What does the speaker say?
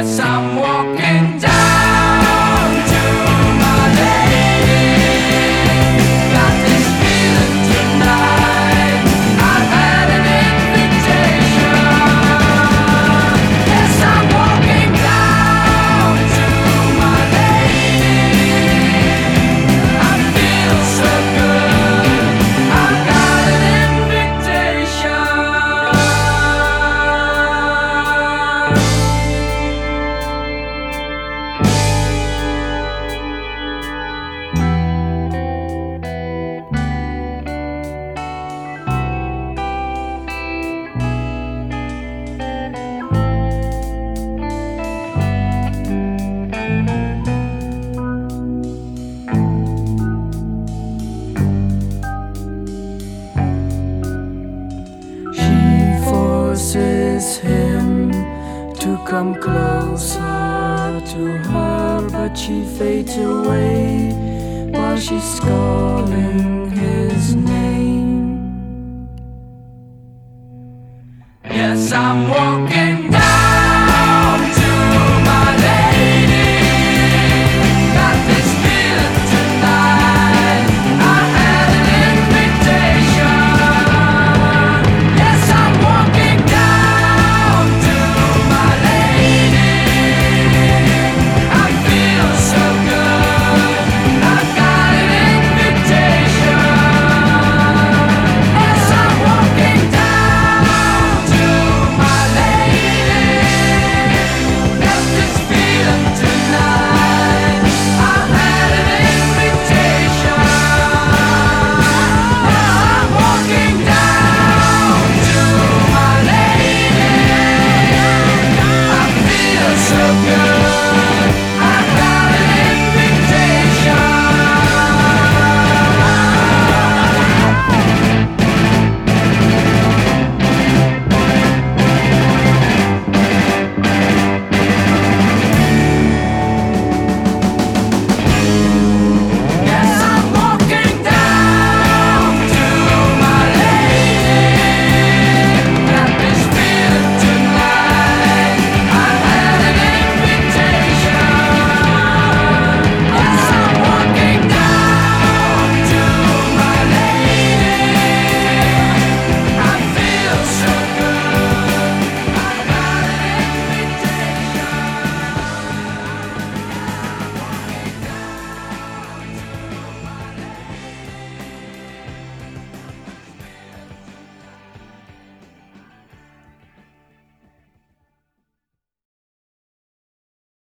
Yes, I'm walking. Come closer to her, but she fades away while she's calling